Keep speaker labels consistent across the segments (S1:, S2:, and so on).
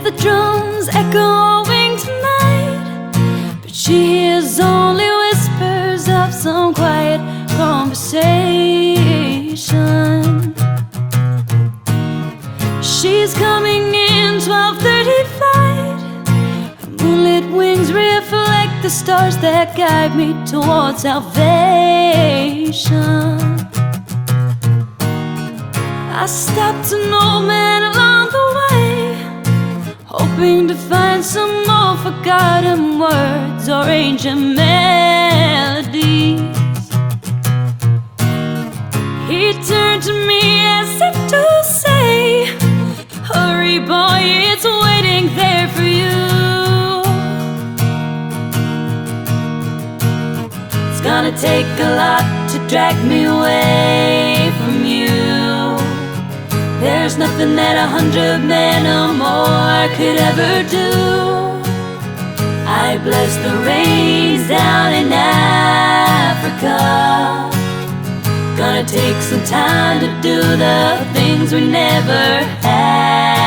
S1: drums echoing tonight, but she hears only whispers of some quiet conversation. She's coming in 12:30 flight. Moonlit wings reflect the stars that guide me towards salvation. I stopped an old man the hoping to find some more forgotten words or ancient melodies. He turned to me as if to say, Hurry, boy, it's waiting there for you. It's gonna take a lot to drag me away. There's nothing that a hundred men or more could ever do. I bless the rains down in Africa. Gonna take some time to do the things we never had.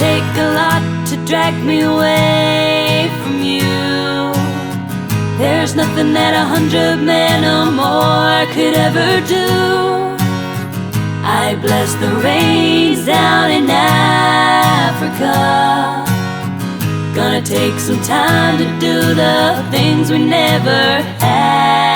S1: Take a lot to drag me away from you. There's nothing that a hundred men or more could ever do. I bless the rains down in Africa. Gonna take some time to do the things we never had.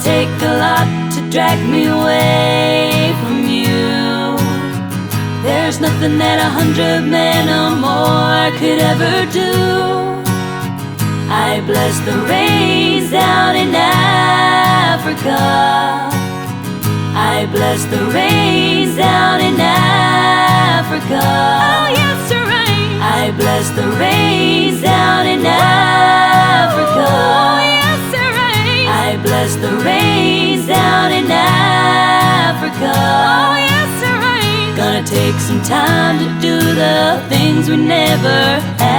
S1: Take a lot to drag me away from you. There's nothing that a hundred men or more could ever do. I bless the rains down in Africa. I bless the rains down in Africa. Bless the rains down in Africa. Oh, yes, the rain. Gonna take some time to do the things we never had.